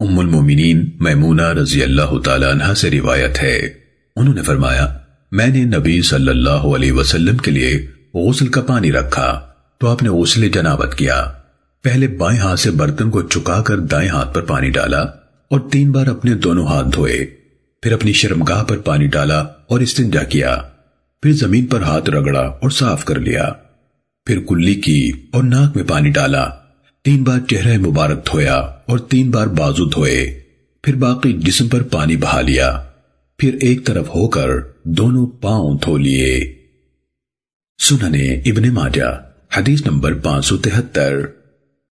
ام المومنین میمونہ رضی اللہ تعالیٰ عنہ سے روایت ہے۔ انہوں نے فرمایا، میں نے نبی صلی اللہ علیہ وسلم کے لیے غسل کا پانی رکھا، تو آپ نے غسل جنابت کیا۔ پہلے بائیں ہاتھ سے برتن کو چکا کر دائیں ہاتھ پر پانی ڈالا اور تین بار اپنے دونوں ہاتھ دھوئے۔ پھر اپنی شرمگاہ پر پانی ڈالا اور استنجا کیا۔ پھر زمین پر ہاتھ رگڑا اور صاف کر لیا۔ پھر کلی کی اور ناک میں پانی ڈالا۔ تین بار چہرہ مبارک دھویا اور تین بار بازو دھوئے، پھر باقی جسم پر پانی بہا لیا، پھر ایک طرف ہو کر دونوں پاؤں دھو لیے۔ سننے ابن ماجہ، حدیث نمبر پانچ سو تہتر۔